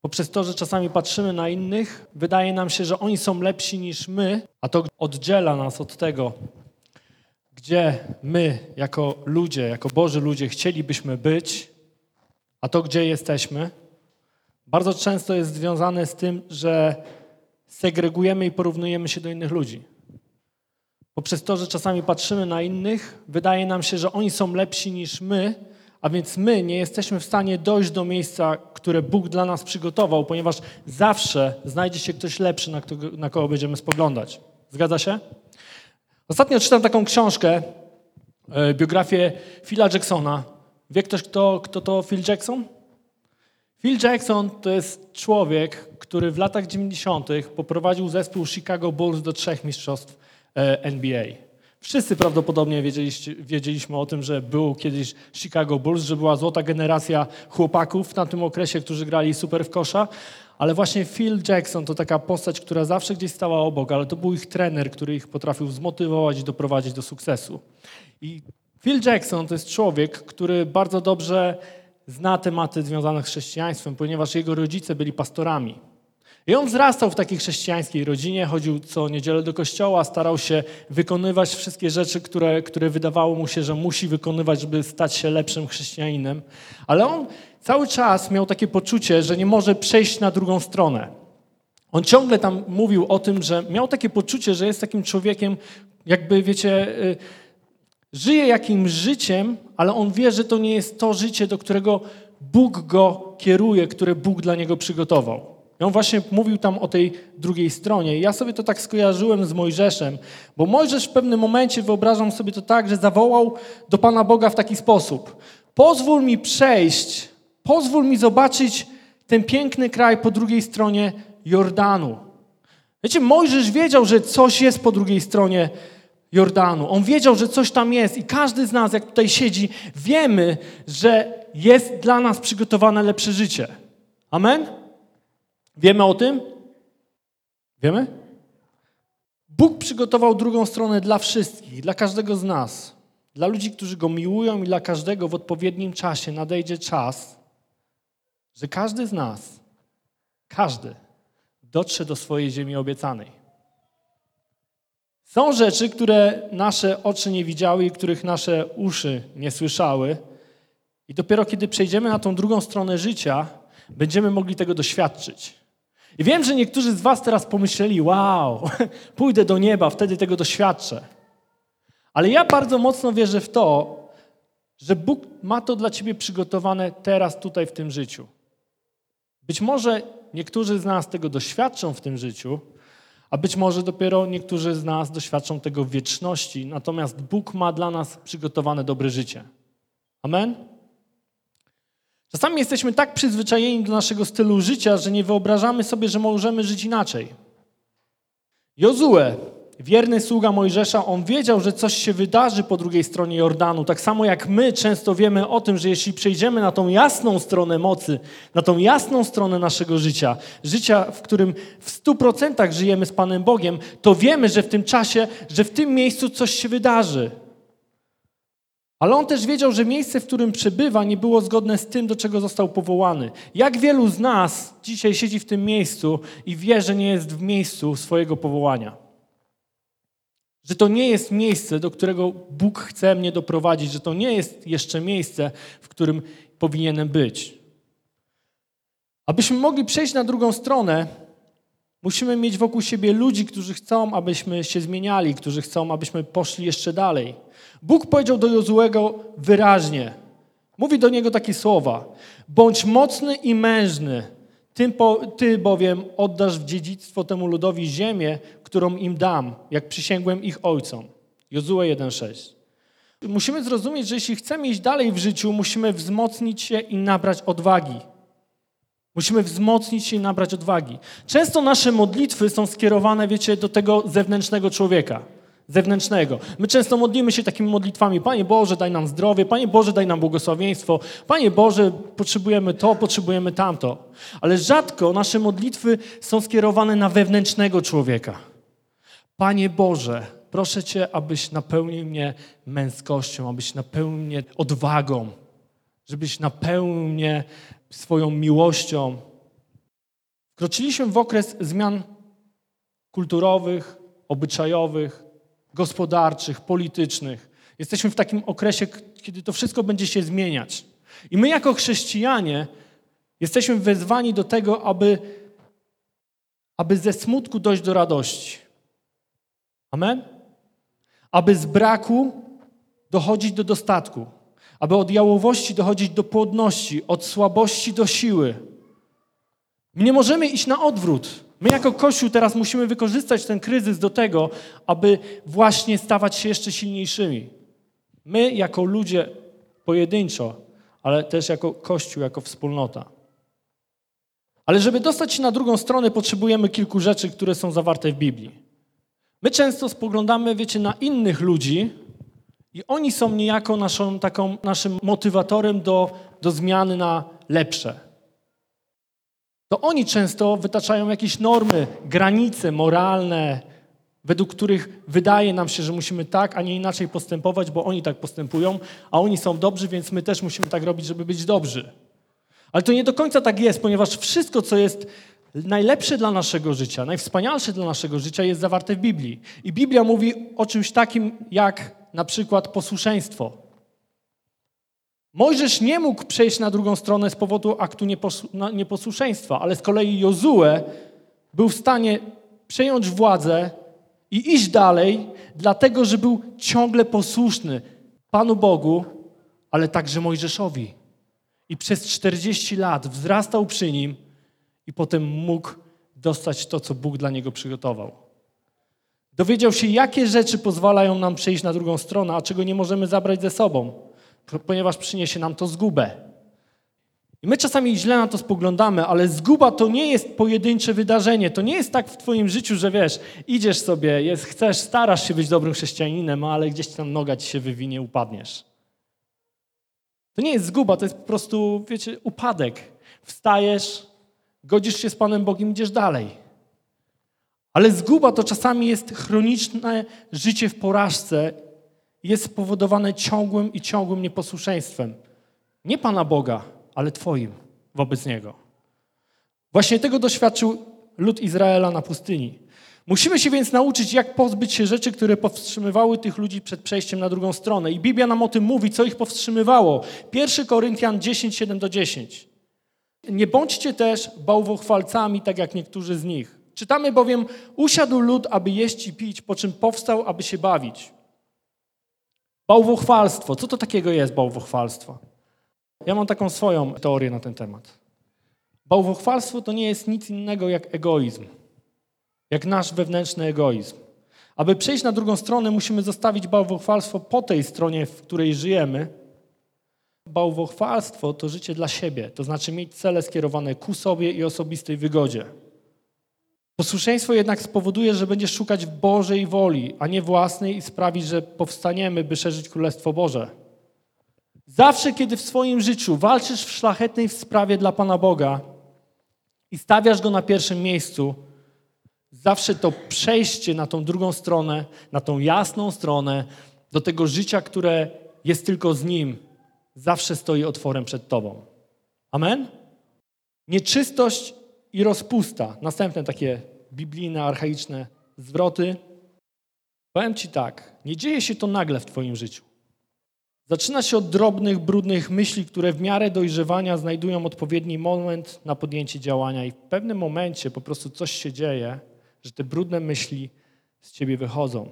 Poprzez to, że czasami patrzymy na innych, wydaje nam się, że oni są lepsi niż my, a to oddziela nas od tego, gdzie my, jako ludzie, jako Boży ludzie, chcielibyśmy być, a to, gdzie jesteśmy, bardzo często jest związane z tym, że segregujemy i porównujemy się do innych ludzi. Poprzez to, że czasami patrzymy na innych, wydaje nam się, że oni są lepsi niż my, a więc my nie jesteśmy w stanie dojść do miejsca, które Bóg dla nas przygotował, ponieważ zawsze znajdzie się ktoś lepszy, na, kogo, na kogo będziemy spoglądać. Zgadza się? Ostatnio czytam taką książkę, e, biografię Phila Jacksona. Wie ktoś, kto, kto to Phil Jackson? Phil Jackson to jest człowiek, który w latach 90. poprowadził zespół Chicago Bulls do trzech mistrzostw e, NBA. Wszyscy prawdopodobnie wiedzieliśmy o tym, że był kiedyś Chicago Bulls, że była złota generacja chłopaków w tamtym okresie, którzy grali super w kosza, ale właśnie Phil Jackson to taka postać, która zawsze gdzieś stała obok, ale to był ich trener, który ich potrafił zmotywować i doprowadzić do sukcesu. I Phil Jackson to jest człowiek, który bardzo dobrze zna tematy związane z chrześcijaństwem, ponieważ jego rodzice byli pastorami. I on wzrastał w takiej chrześcijańskiej rodzinie, chodził co niedzielę do kościoła, starał się wykonywać wszystkie rzeczy, które, które wydawało mu się, że musi wykonywać, żeby stać się lepszym chrześcijaninem. Ale on cały czas miał takie poczucie, że nie może przejść na drugą stronę. On ciągle tam mówił o tym, że miał takie poczucie, że jest takim człowiekiem, jakby wiecie, y, żyje jakimś życiem, ale on wie, że to nie jest to życie, do którego Bóg go kieruje, które Bóg dla niego przygotował. I on właśnie mówił tam o tej drugiej stronie. I ja sobie to tak skojarzyłem z Mojżeszem, bo Mojżesz w pewnym momencie, wyobrażam sobie to tak, że zawołał do Pana Boga w taki sposób. Pozwól mi przejść, pozwól mi zobaczyć ten piękny kraj po drugiej stronie Jordanu. Wiecie, Mojżesz wiedział, że coś jest po drugiej stronie Jordanu. On wiedział, że coś tam jest i każdy z nas, jak tutaj siedzi, wiemy, że jest dla nas przygotowane lepsze życie. Amen? Wiemy o tym? Wiemy? Bóg przygotował drugą stronę dla wszystkich, dla każdego z nas. Dla ludzi, którzy Go miłują i dla każdego w odpowiednim czasie nadejdzie czas, że każdy z nas, każdy, dotrze do swojej ziemi obiecanej. Są rzeczy, które nasze oczy nie widziały i których nasze uszy nie słyszały. I dopiero kiedy przejdziemy na tą drugą stronę życia, będziemy mogli tego doświadczyć. I wiem, że niektórzy z Was teraz pomyśleli: Wow, pójdę do nieba, wtedy tego doświadczę. Ale ja bardzo mocno wierzę w to, że Bóg ma to dla Ciebie przygotowane teraz, tutaj, w tym życiu. Być może niektórzy z nas tego doświadczą w tym życiu, a być może dopiero niektórzy z nas doświadczą tego w wieczności, natomiast Bóg ma dla nas przygotowane dobre życie. Amen? Czasami jesteśmy tak przyzwyczajeni do naszego stylu życia, że nie wyobrażamy sobie, że możemy żyć inaczej. Jozue wierny sługa Mojżesza, on wiedział, że coś się wydarzy po drugiej stronie Jordanu. Tak samo jak my często wiemy o tym, że jeśli przejdziemy na tą jasną stronę mocy, na tą jasną stronę naszego życia, życia, w którym w stu procentach żyjemy z Panem Bogiem, to wiemy, że w tym czasie, że w tym miejscu coś się wydarzy. Ale on też wiedział, że miejsce, w którym przebywa, nie było zgodne z tym, do czego został powołany. Jak wielu z nas dzisiaj siedzi w tym miejscu i wie, że nie jest w miejscu swojego powołania? Że to nie jest miejsce, do którego Bóg chce mnie doprowadzić, że to nie jest jeszcze miejsce, w którym powinienem być. Abyśmy mogli przejść na drugą stronę, musimy mieć wokół siebie ludzi, którzy chcą, abyśmy się zmieniali, którzy chcą, abyśmy poszli jeszcze dalej. Bóg powiedział do Jozuego wyraźnie, mówi do niego takie słowa: Bądź mocny i mężny, ty bowiem oddasz w dziedzictwo temu ludowi ziemię, którą im dam, jak przysięgłem ich ojcom. Jozue 1,6. Musimy zrozumieć, że jeśli chcemy iść dalej w życiu, musimy wzmocnić się i nabrać odwagi. Musimy wzmocnić się i nabrać odwagi. Często nasze modlitwy są skierowane, wiecie, do tego zewnętrznego człowieka zewnętrznego. My często modlimy się takimi modlitwami: Panie Boże, daj nam zdrowie, Panie Boże, daj nam błogosławieństwo, Panie Boże, potrzebujemy to, potrzebujemy tamto. Ale rzadko nasze modlitwy są skierowane na wewnętrznego człowieka. Panie Boże, proszę Cię, abyś napełnił mnie męskością, abyś napełnił mnie odwagą, żebyś napełnił mnie swoją miłością, Kroczyliśmy w okres zmian kulturowych, obyczajowych, gospodarczych, politycznych. Jesteśmy w takim okresie, kiedy to wszystko będzie się zmieniać. I my, jako chrześcijanie, jesteśmy wezwani do tego, aby, aby ze smutku dojść do radości. Amen? Aby z braku dochodzić do dostatku. Aby od jałowości dochodzić do płodności, od słabości do siły. My nie możemy iść na odwrót. My jako Kościół teraz musimy wykorzystać ten kryzys do tego, aby właśnie stawać się jeszcze silniejszymi. My jako ludzie pojedynczo, ale też jako Kościół, jako wspólnota. Ale żeby dostać się na drugą stronę, potrzebujemy kilku rzeczy, które są zawarte w Biblii. My często spoglądamy, wiecie, na innych ludzi i oni są niejako naszą, taką, naszym motywatorem do, do zmiany na lepsze. To oni często wytaczają jakieś normy, granice moralne, według których wydaje nam się, że musimy tak, a nie inaczej postępować, bo oni tak postępują, a oni są dobrzy, więc my też musimy tak robić, żeby być dobrzy. Ale to nie do końca tak jest, ponieważ wszystko, co jest najlepsze dla naszego życia, najwspanialsze dla naszego życia jest zawarte w Biblii. I Biblia mówi o czymś takim jak na przykład posłuszeństwo. Mojżesz nie mógł przejść na drugą stronę z powodu aktu nieposłuszeństwa, ale z kolei Jozue był w stanie przejąć władzę i iść dalej, dlatego że był ciągle posłuszny Panu Bogu, ale także Mojżeszowi. I przez 40 lat wzrastał przy nim i potem mógł dostać to, co Bóg dla niego przygotował. Dowiedział się, jakie rzeczy pozwalają nam przejść na drugą stronę, a czego nie możemy zabrać ze sobą, ponieważ przyniesie nam to zgubę. I my czasami źle na to spoglądamy, ale zguba to nie jest pojedyncze wydarzenie. To nie jest tak w twoim życiu, że wiesz, idziesz sobie, jest, chcesz, starasz się być dobrym chrześcijaninem, ale gdzieś tam noga ci się wywinie, upadniesz. To nie jest zguba, to jest po prostu, wiecie, upadek. Wstajesz, godzisz się z Panem Bogiem, idziesz dalej. Ale zguba to czasami jest chroniczne życie w porażce, jest spowodowane ciągłym i ciągłym nieposłuszeństwem. Nie Pana Boga, ale Twoim wobec Niego. Właśnie tego doświadczył lud Izraela na pustyni. Musimy się więc nauczyć, jak pozbyć się rzeczy, które powstrzymywały tych ludzi przed przejściem na drugą stronę. I Biblia nam o tym mówi, co ich powstrzymywało. 1 Koryntian 10, 7 do 10. Nie bądźcie też bałwochwalcami, tak jak niektórzy z nich. Czytamy bowiem, usiadł lud, aby jeść i pić, po czym powstał, aby się bawić. Bałwochwalstwo. Co to takiego jest bałwochwalstwo? Ja mam taką swoją teorię na ten temat. Bałwochwalstwo to nie jest nic innego jak egoizm. Jak nasz wewnętrzny egoizm. Aby przejść na drugą stronę, musimy zostawić bałwochwalstwo po tej stronie, w której żyjemy. Bałwochwalstwo to życie dla siebie, to znaczy mieć cele skierowane ku sobie i osobistej wygodzie. Posłuszeństwo jednak spowoduje, że będziesz szukać Bożej woli, a nie własnej i sprawi, że powstaniemy, by szerzyć Królestwo Boże. Zawsze, kiedy w swoim życiu walczysz w szlachetnej sprawie dla Pana Boga i stawiasz Go na pierwszym miejscu, zawsze to przejście na tą drugą stronę, na tą jasną stronę, do tego życia, które jest tylko z Nim, zawsze stoi otworem przed Tobą. Amen? Nieczystość i rozpusta. Następne takie biblijne, archaiczne zwroty. Powiem Ci tak, nie dzieje się to nagle w Twoim życiu. Zaczyna się od drobnych, brudnych myśli, które w miarę dojrzewania znajdują odpowiedni moment na podjęcie działania i w pewnym momencie po prostu coś się dzieje, że te brudne myśli z Ciebie wychodzą.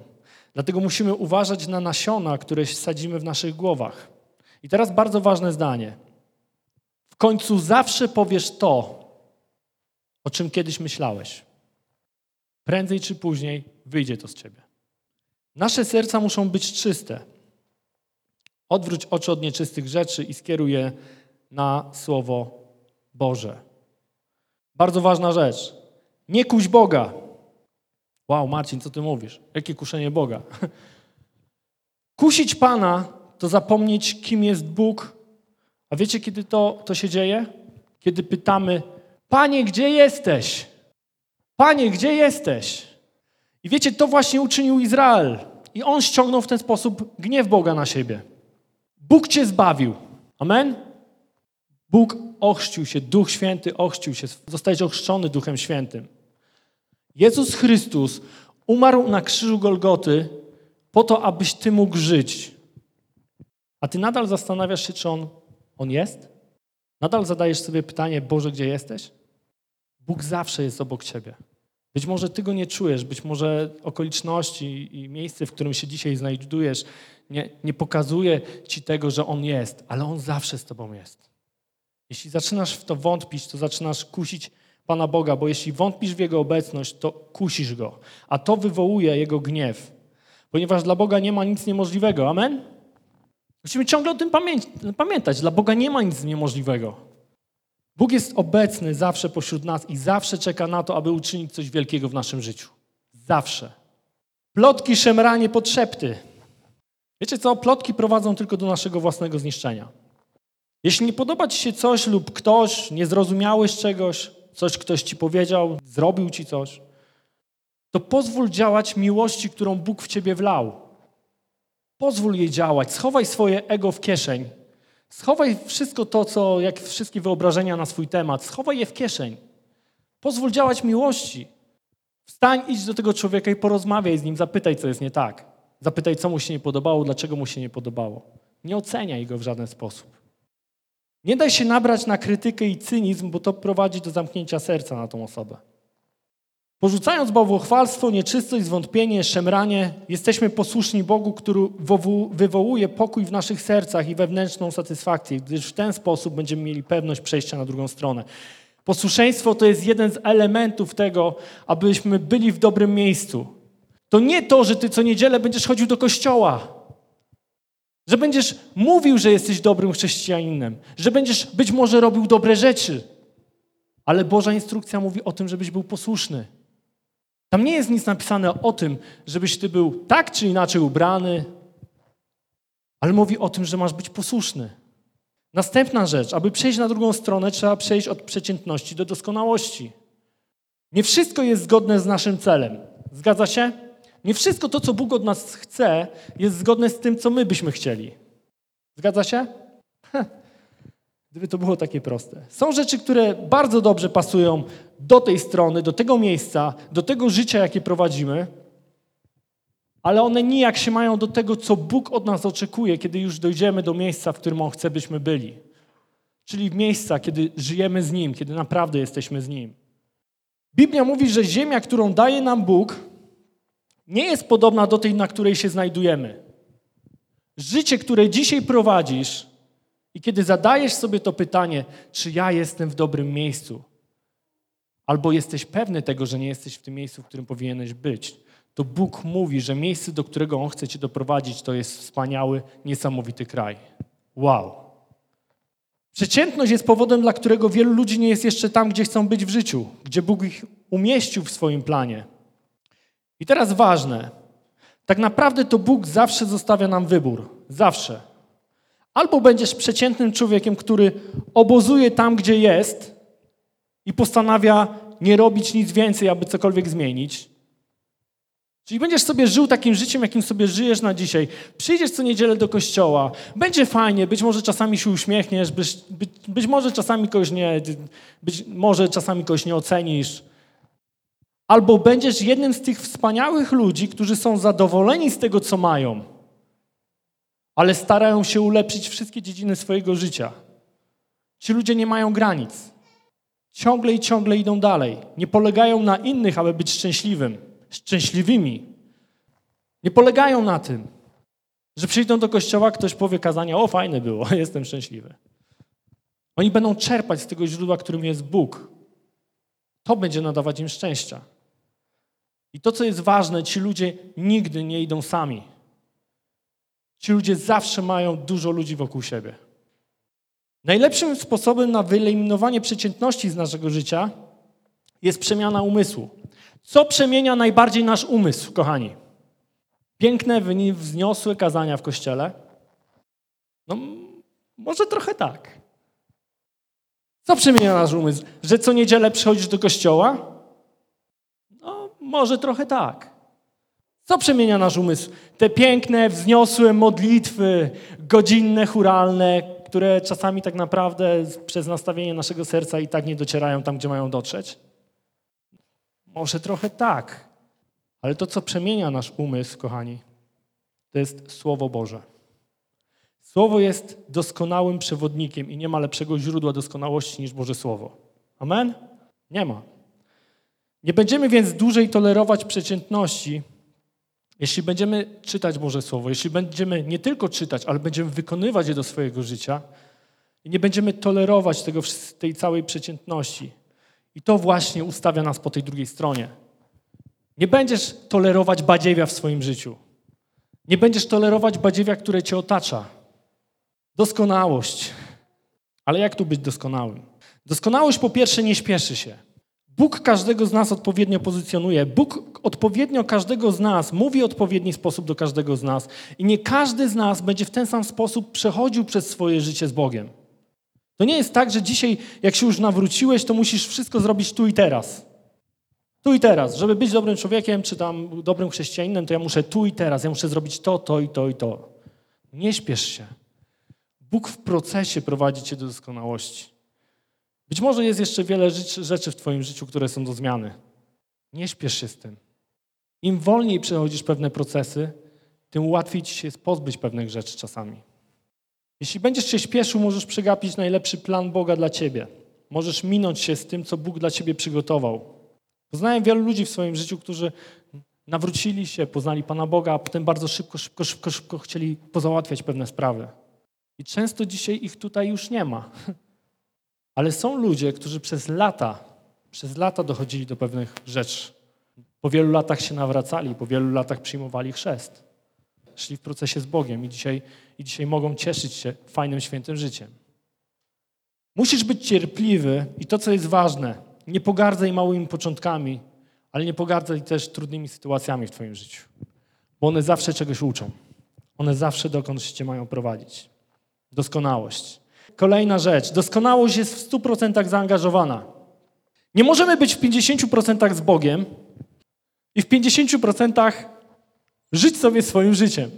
Dlatego musimy uważać na nasiona, które sadzimy w naszych głowach. I teraz bardzo ważne zdanie. W końcu zawsze powiesz to, o czym kiedyś myślałeś. Prędzej czy później wyjdzie to z ciebie. Nasze serca muszą być czyste. Odwróć oczy od nieczystych rzeczy i skieruj je na Słowo Boże. Bardzo ważna rzecz. Nie kuś Boga. Wow, Marcin, co ty mówisz? Jakie kuszenie Boga? Kusić Pana to zapomnieć, kim jest Bóg. A wiecie, kiedy to, to się dzieje? Kiedy pytamy, Panie, gdzie jesteś? Panie, gdzie jesteś? I wiecie, to właśnie uczynił Izrael. I on ściągnął w ten sposób gniew Boga na siebie. Bóg cię zbawił. Amen? Bóg ochrzcił się, Duch Święty ochrzcił się, zostałeś ochrzczony Duchem Świętym. Jezus Chrystus umarł na krzyżu Golgoty po to, abyś ty mógł żyć. A ty nadal zastanawiasz się, czy On, on jest? Nadal zadajesz sobie pytanie, Boże, gdzie jesteś? Bóg zawsze jest obok ciebie. Być może ty go nie czujesz, być może okoliczności i miejsce, w którym się dzisiaj znajdujesz, nie, nie pokazuje ci tego, że On jest, ale On zawsze z tobą jest. Jeśli zaczynasz w to wątpić, to zaczynasz kusić Pana Boga, bo jeśli wątpisz w Jego obecność, to kusisz Go, a to wywołuje Jego gniew, ponieważ dla Boga nie ma nic niemożliwego. Amen? Musimy ciągle o tym pamiętać. Dla Boga nie ma nic niemożliwego. Bóg jest obecny zawsze pośród nas i zawsze czeka na to, aby uczynić coś wielkiego w naszym życiu. Zawsze. Plotki, szemranie, podszepty. Wiecie co? Plotki prowadzą tylko do naszego własnego zniszczenia. Jeśli nie podoba ci się coś lub ktoś, nie zrozumiałeś czegoś, coś ktoś ci powiedział, zrobił ci coś, to pozwól działać miłości, którą Bóg w ciebie wlał. Pozwól jej działać. Schowaj swoje ego w kieszeń. Schowaj wszystko to, co, jak wszystkie wyobrażenia na swój temat, schowaj je w kieszeń. Pozwól działać miłości. Wstań, idź do tego człowieka i porozmawiaj z nim, zapytaj, co jest nie tak. Zapytaj, co mu się nie podobało, dlaczego mu się nie podobało. Nie oceniaj go w żaden sposób. Nie daj się nabrać na krytykę i cynizm, bo to prowadzi do zamknięcia serca na tą osobę. Porzucając bałwochwalstwo, nieczystość, zwątpienie, szemranie, jesteśmy posłuszni Bogu, który wywołuje pokój w naszych sercach i wewnętrzną satysfakcję, gdyż w ten sposób będziemy mieli pewność przejścia na drugą stronę. Posłuszeństwo to jest jeden z elementów tego, abyśmy byli w dobrym miejscu. To nie to, że ty co niedzielę będziesz chodził do kościoła, że będziesz mówił, że jesteś dobrym chrześcijaninem, że będziesz być może robił dobre rzeczy, ale Boża instrukcja mówi o tym, żebyś był posłuszny. Tam nie jest nic napisane o tym, żebyś ty był tak czy inaczej ubrany, ale mówi o tym, że masz być posłuszny. Następna rzecz, aby przejść na drugą stronę, trzeba przejść od przeciętności do doskonałości. Nie wszystko jest zgodne z naszym celem. Zgadza się? Nie wszystko to, co Bóg od nas chce, jest zgodne z tym, co my byśmy chcieli. Zgadza się? Gdyby to było takie proste. Są rzeczy, które bardzo dobrze pasują do tej strony, do tego miejsca, do tego życia, jakie prowadzimy, ale one nijak się mają do tego, co Bóg od nas oczekuje, kiedy już dojdziemy do miejsca, w którym On chce, byśmy byli. Czyli miejsca, kiedy żyjemy z Nim, kiedy naprawdę jesteśmy z Nim. Biblia mówi, że ziemia, którą daje nam Bóg, nie jest podobna do tej, na której się znajdujemy. Życie, które dzisiaj prowadzisz, i kiedy zadajesz sobie to pytanie, czy ja jestem w dobrym miejscu, albo jesteś pewny tego, że nie jesteś w tym miejscu, w którym powinieneś być, to Bóg mówi, że miejsce, do którego On chce cię doprowadzić, to jest wspaniały, niesamowity kraj. Wow. Przeciętność jest powodem, dla którego wielu ludzi nie jest jeszcze tam, gdzie chcą być w życiu, gdzie Bóg ich umieścił w swoim planie. I teraz ważne. Tak naprawdę to Bóg zawsze zostawia nam wybór. Zawsze. Albo będziesz przeciętnym człowiekiem, który obozuje tam, gdzie jest i postanawia nie robić nic więcej, aby cokolwiek zmienić. Czyli będziesz sobie żył takim życiem, jakim sobie żyjesz na dzisiaj. Przyjdziesz co niedzielę do kościoła, będzie fajnie, być może czasami się uśmiechniesz, być, być, być może czasami kogoś nie, być może czasami kogoś nie ocenisz. Albo będziesz jednym z tych wspaniałych ludzi, którzy są zadowoleni z tego, co mają ale starają się ulepszyć wszystkie dziedziny swojego życia. Ci ludzie nie mają granic. Ciągle i ciągle idą dalej. Nie polegają na innych, aby być szczęśliwym, szczęśliwymi. Nie polegają na tym, że przyjdą do kościoła, ktoś powie kazania, o fajne było, jestem szczęśliwy. Oni będą czerpać z tego źródła, którym jest Bóg. To będzie nadawać im szczęścia. I to, co jest ważne, ci ludzie nigdy nie idą sami. Ci ludzie zawsze mają dużo ludzi wokół siebie. Najlepszym sposobem na wyeliminowanie przeciętności z naszego życia jest przemiana umysłu. Co przemienia najbardziej nasz umysł, kochani? Piękne, wzniosłe kazania w kościele? No, może trochę tak. Co przemienia nasz umysł? Że co niedzielę przychodzisz do kościoła? No, może trochę tak. Co przemienia nasz umysł? Te piękne, wzniosłe modlitwy, godzinne, churalne, które czasami tak naprawdę przez nastawienie naszego serca i tak nie docierają tam, gdzie mają dotrzeć? Może trochę tak, ale to, co przemienia nasz umysł, kochani, to jest Słowo Boże. Słowo jest doskonałym przewodnikiem i nie ma lepszego źródła doskonałości niż Boże Słowo. Amen? Nie ma. Nie będziemy więc dłużej tolerować przeciętności, jeśli będziemy czytać Boże Słowo, jeśli będziemy nie tylko czytać, ale będziemy wykonywać je do swojego życia i nie będziemy tolerować tego, tej całej przeciętności. I to właśnie ustawia nas po tej drugiej stronie. Nie będziesz tolerować badziewia w swoim życiu. Nie będziesz tolerować badziewia, które cię otacza. Doskonałość. Ale jak tu być doskonałym? Doskonałość po pierwsze nie śpieszy się. Bóg każdego z nas odpowiednio pozycjonuje. Bóg odpowiednio każdego z nas mówi odpowiedni sposób do każdego z nas. I nie każdy z nas będzie w ten sam sposób przechodził przez swoje życie z Bogiem. To nie jest tak, że dzisiaj, jak się już nawróciłeś, to musisz wszystko zrobić tu i teraz. Tu i teraz. Żeby być dobrym człowiekiem, czy tam dobrym chrześcijaninem, to ja muszę tu i teraz. Ja muszę zrobić to, to i to i to. Nie śpiesz się. Bóg w procesie prowadzi cię do doskonałości. Być może jest jeszcze wiele rzeczy w Twoim życiu, które są do zmiany. Nie śpiesz się z tym. Im wolniej przechodzisz pewne procesy, tym łatwiej Ci się jest pozbyć pewnych rzeczy czasami. Jeśli będziesz się śpieszył, możesz przegapić najlepszy plan Boga dla Ciebie. Możesz minąć się z tym, co Bóg dla Ciebie przygotował. Poznałem wielu ludzi w swoim życiu, którzy nawrócili się, poznali Pana Boga, a potem bardzo szybko, szybko, szybko, szybko chcieli pozałatwiać pewne sprawy. I często dzisiaj ich tutaj już nie ma. Ale są ludzie, którzy przez lata, przez lata dochodzili do pewnych rzeczy. Po wielu latach się nawracali, po wielu latach przyjmowali chrzest. Szli w procesie z Bogiem i dzisiaj, i dzisiaj mogą cieszyć się fajnym, świętym życiem. Musisz być cierpliwy i to, co jest ważne, nie pogardzaj małymi początkami, ale nie pogardzaj też trudnymi sytuacjami w Twoim życiu. Bo one zawsze czegoś uczą. One zawsze dokądś Cię mają prowadzić. Doskonałość. Kolejna rzecz. Doskonałość jest w 100% zaangażowana. Nie możemy być w 50% z Bogiem i w 50% żyć sobie swoim życiem.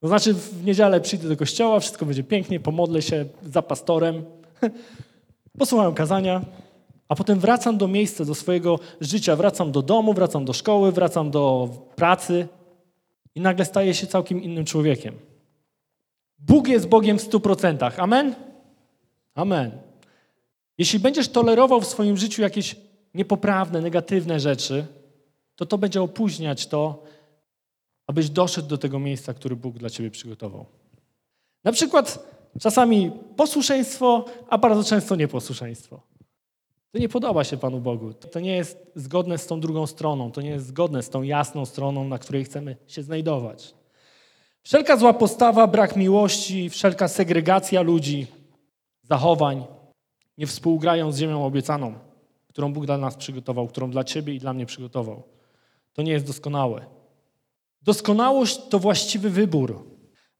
To znaczy w niedzielę przyjdę do kościoła, wszystko będzie pięknie, pomodlę się za pastorem, posłucham kazania, a potem wracam do miejsca, do swojego życia, wracam do domu, wracam do szkoły, wracam do pracy i nagle staję się całkiem innym człowiekiem. Bóg jest Bogiem w stu procentach. Amen? Amen. Jeśli będziesz tolerował w swoim życiu jakieś niepoprawne, negatywne rzeczy, to to będzie opóźniać to, abyś doszedł do tego miejsca, który Bóg dla ciebie przygotował. Na przykład czasami posłuszeństwo, a bardzo często nieposłuszeństwo. To nie podoba się Panu Bogu. To nie jest zgodne z tą drugą stroną. To nie jest zgodne z tą jasną stroną, na której chcemy się znajdować. Wszelka zła postawa, brak miłości, wszelka segregacja ludzi, zachowań nie współgrają z ziemią obiecaną, którą Bóg dla nas przygotował, którą dla Ciebie i dla mnie przygotował. To nie jest doskonałe. Doskonałość to właściwy wybór.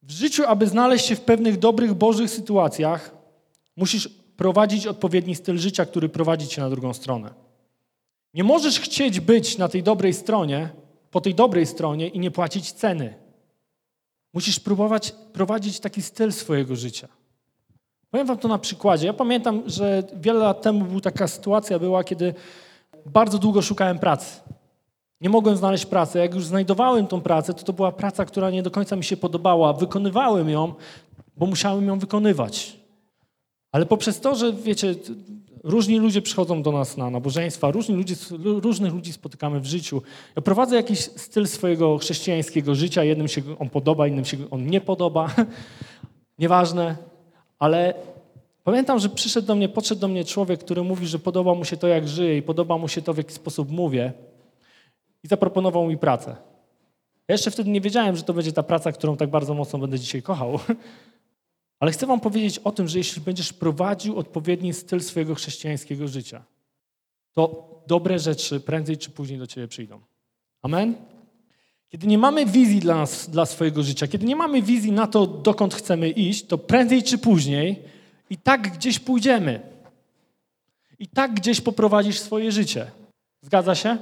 W życiu, aby znaleźć się w pewnych dobrych, bożych sytuacjach, musisz prowadzić odpowiedni styl życia, który prowadzi cię na drugą stronę. Nie możesz chcieć być na tej dobrej stronie, po tej dobrej stronie i nie płacić ceny. Musisz próbować prowadzić taki styl swojego życia. Powiem wam to na przykładzie. Ja pamiętam, że wiele lat temu była taka sytuacja, była, kiedy bardzo długo szukałem pracy. Nie mogłem znaleźć pracy. Jak już znajdowałem tą pracę, to to była praca, która nie do końca mi się podobała. Wykonywałem ją, bo musiałem ją wykonywać. Ale poprzez to, że wiecie, różni ludzie przychodzą do nas na nabożeństwa, różni ludzie, różnych ludzi spotykamy w życiu. Ja prowadzę jakiś styl swojego chrześcijańskiego życia. Jednym się on podoba, innym się on nie podoba. Nieważne. Ale pamiętam, że przyszedł do mnie, podszedł do mnie człowiek, który mówi, że podoba mu się to, jak żyję i podoba mu się to, w jaki sposób mówię. I zaproponował mi pracę. Ja jeszcze wtedy nie wiedziałem, że to będzie ta praca, którą tak bardzo mocno będę dzisiaj kochał. Ale chcę Wam powiedzieć o tym, że jeśli będziesz prowadził odpowiedni styl swojego chrześcijańskiego życia, to dobre rzeczy prędzej czy później do Ciebie przyjdą. Amen? Kiedy nie mamy wizji dla, nas, dla swojego życia, kiedy nie mamy wizji na to, dokąd chcemy iść, to prędzej czy później i tak gdzieś pójdziemy. I tak gdzieś poprowadzisz swoje życie. Zgadza się?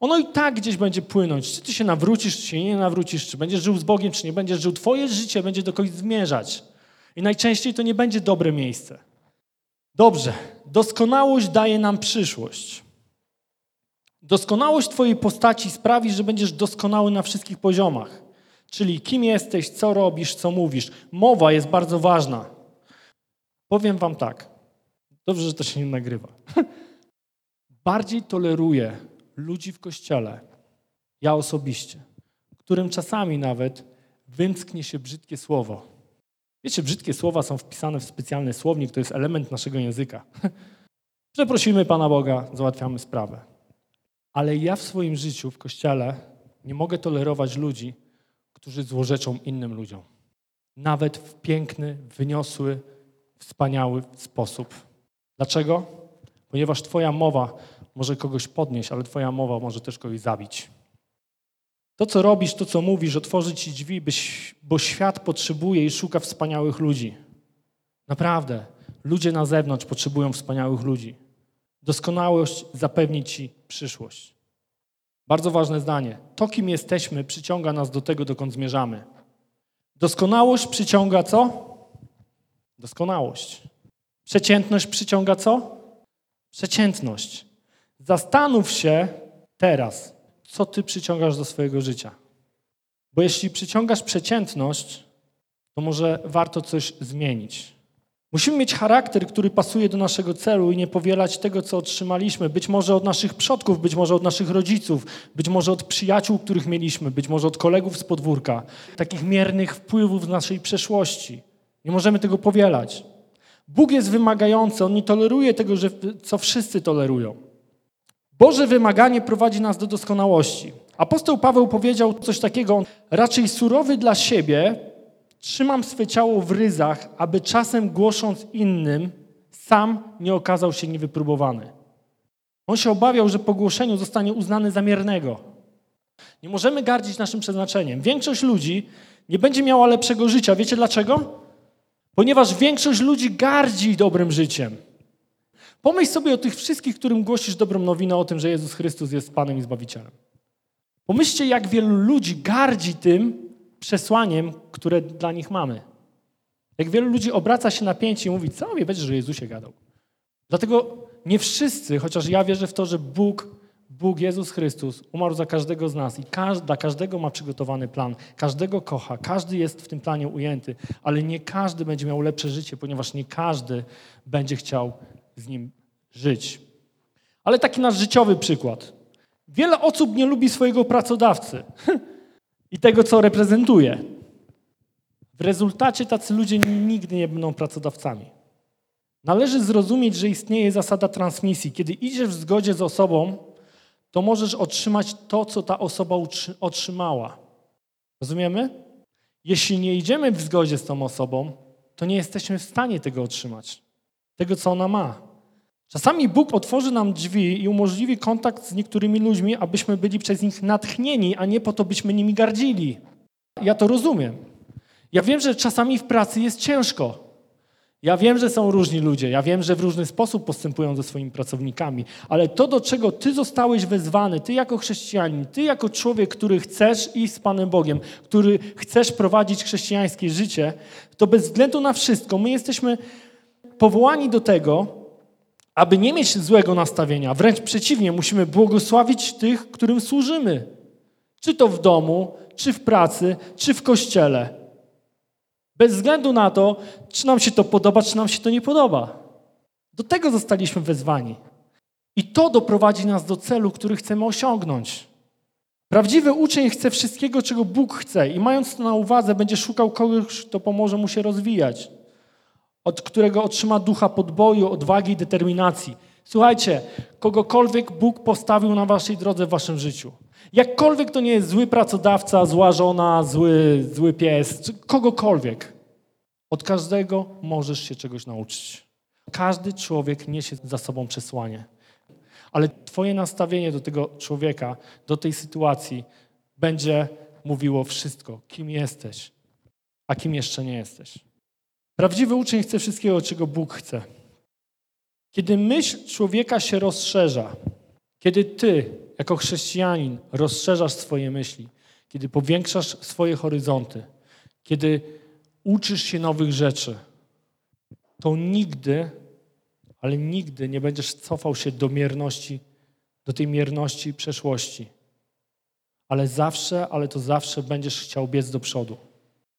Ono i tak gdzieś będzie płynąć. Czy ty się nawrócisz, czy się nie nawrócisz, czy będziesz żył z Bogiem, czy nie będziesz żył. Twoje życie będzie do kogoś zmierzać. I najczęściej to nie będzie dobre miejsce. Dobrze, doskonałość daje nam przyszłość. Doskonałość Twojej postaci sprawi, że będziesz doskonały na wszystkich poziomach. Czyli kim jesteś, co robisz, co mówisz. Mowa jest bardzo ważna. Powiem Wam tak. Dobrze, że to się nie nagrywa. Bardziej toleruję ludzi w kościele, ja osobiście, którym czasami nawet wymsknie się brzydkie słowo. Wiecie, brzydkie słowa są wpisane w specjalny słownik, to jest element naszego języka. Przeprosimy Pana Boga, załatwiamy sprawę. Ale ja w swoim życiu, w kościele, nie mogę tolerować ludzi, którzy złorzeczą innym ludziom. Nawet w piękny, wyniosły, wspaniały sposób. Dlaczego? Ponieważ Twoja mowa może kogoś podnieść, ale Twoja mowa może też kogoś zabić. To, co robisz, to, co mówisz, otworzy Ci drzwi, byś, bo świat potrzebuje i szuka wspaniałych ludzi. Naprawdę. Ludzie na zewnątrz potrzebują wspaniałych ludzi. Doskonałość zapewni Ci przyszłość. Bardzo ważne zdanie. To, kim jesteśmy, przyciąga nas do tego, dokąd zmierzamy. Doskonałość przyciąga co? Doskonałość. Przeciętność przyciąga co? Przeciętność. Zastanów się teraz, co ty przyciągasz do swojego życia. Bo jeśli przyciągasz przeciętność, to może warto coś zmienić. Musimy mieć charakter, który pasuje do naszego celu i nie powielać tego, co otrzymaliśmy. Być może od naszych przodków, być może od naszych rodziców, być może od przyjaciół, których mieliśmy, być może od kolegów z podwórka. Takich miernych wpływów z naszej przeszłości. Nie możemy tego powielać. Bóg jest wymagający, On nie toleruje tego, co wszyscy tolerują. Boże wymaganie prowadzi nas do doskonałości. Apostoł Paweł powiedział coś takiego, raczej surowy dla siebie, trzymam swe ciało w ryzach, aby czasem głosząc innym, sam nie okazał się niewypróbowany. On się obawiał, że po głoszeniu zostanie uznany za miernego. Nie możemy gardzić naszym przeznaczeniem. Większość ludzi nie będzie miała lepszego życia. Wiecie dlaczego? Ponieważ większość ludzi gardzi dobrym życiem. Pomyśl sobie o tych wszystkich, którym głosisz dobrą nowinę o tym, że Jezus Chrystus jest Panem i Zbawicielem. Pomyślcie, jak wielu ludzi gardzi tym przesłaniem, które dla nich mamy. Jak wielu ludzi obraca się na pięcie i mówi, co mi będzie, że Jezusie gadał. Dlatego nie wszyscy, chociaż ja wierzę w to, że Bóg, Bóg Jezus Chrystus umarł za każdego z nas i dla każdego ma przygotowany plan. Każdego kocha, każdy jest w tym planie ujęty, ale nie każdy będzie miał lepsze życie, ponieważ nie każdy będzie chciał z nim żyć. Ale taki nasz życiowy przykład. Wiele osób nie lubi swojego pracodawcy i tego, co reprezentuje. W rezultacie tacy ludzie nigdy nie będą pracodawcami. Należy zrozumieć, że istnieje zasada transmisji. Kiedy idziesz w zgodzie z osobą, to możesz otrzymać to, co ta osoba otrzymała. Rozumiemy? Jeśli nie idziemy w zgodzie z tą osobą, to nie jesteśmy w stanie tego otrzymać. Tego, co ona ma. Czasami Bóg otworzy nam drzwi i umożliwi kontakt z niektórymi ludźmi, abyśmy byli przez nich natchnieni, a nie po to, byśmy nimi gardzili. Ja to rozumiem. Ja wiem, że czasami w pracy jest ciężko. Ja wiem, że są różni ludzie, ja wiem, że w różny sposób postępują ze swoimi pracownikami, ale to, do czego ty zostałeś wezwany, ty jako chrześcijanin, ty jako człowiek, który chcesz iść z Panem Bogiem, który chcesz prowadzić chrześcijańskie życie, to bez względu na wszystko, my jesteśmy powołani do tego, aby nie mieć złego nastawienia. Wręcz przeciwnie, musimy błogosławić tych, którym służymy. Czy to w domu, czy w pracy, czy w kościele. Bez względu na to, czy nam się to podoba, czy nam się to nie podoba. Do tego zostaliśmy wezwani. I to doprowadzi nas do celu, który chcemy osiągnąć. Prawdziwy uczeń chce wszystkiego, czego Bóg chce, i mając to na uwadze, będzie szukał kogoś, kto pomoże mu się rozwijać od którego otrzyma ducha podboju, odwagi i determinacji. Słuchajcie, kogokolwiek Bóg postawił na waszej drodze w waszym życiu. Jakkolwiek to nie jest zły pracodawca, zła żona, zły, zły pies, czy kogokolwiek. Od każdego możesz się czegoś nauczyć. Każdy człowiek niesie za sobą przesłanie. Ale twoje nastawienie do tego człowieka, do tej sytuacji będzie mówiło wszystko, kim jesteś, a kim jeszcze nie jesteś. Prawdziwy uczeń chce wszystkiego, czego Bóg chce. Kiedy myśl człowieka się rozszerza, kiedy ty, jako chrześcijanin, rozszerzasz swoje myśli, kiedy powiększasz swoje horyzonty, kiedy uczysz się nowych rzeczy, to nigdy, ale nigdy nie będziesz cofał się do mierności, do tej mierności przeszłości. Ale zawsze, ale to zawsze będziesz chciał biec do przodu.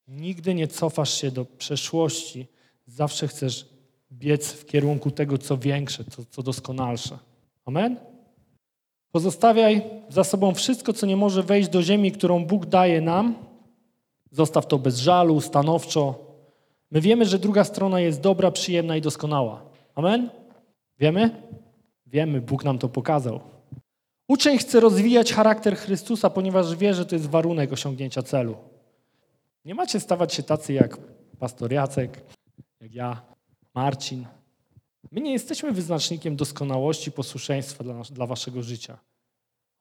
Nigdy nie cofasz się do przeszłości, zawsze chcesz biec w kierunku tego, co większe, co, co doskonalsze. Amen? Pozostawiaj za sobą wszystko, co nie może wejść do ziemi, którą Bóg daje nam. Zostaw to bez żalu, stanowczo. My wiemy, że druga strona jest dobra, przyjemna i doskonała. Amen? Wiemy? Wiemy, Bóg nam to pokazał. Uczeń chce rozwijać charakter Chrystusa, ponieważ wie, że to jest warunek osiągnięcia celu. Nie macie stawać się tacy jak pastor Jacek, jak ja, Marcin. My nie jesteśmy wyznacznikiem doskonałości, posłuszeństwa dla, nas, dla waszego życia.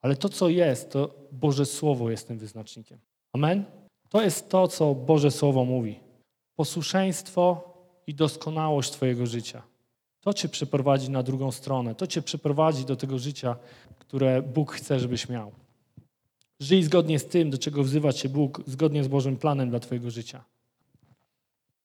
Ale to, co jest, to Boże Słowo jest tym wyznacznikiem. Amen? To jest to, co Boże Słowo mówi. Posłuszeństwo i doskonałość Twojego życia. To Cię przeprowadzi na drugą stronę. To Cię przeprowadzi do tego życia, które Bóg chce, żebyś miał. Żyj zgodnie z tym, do czego wzywa Cię Bóg, zgodnie z Bożym planem dla Twojego życia.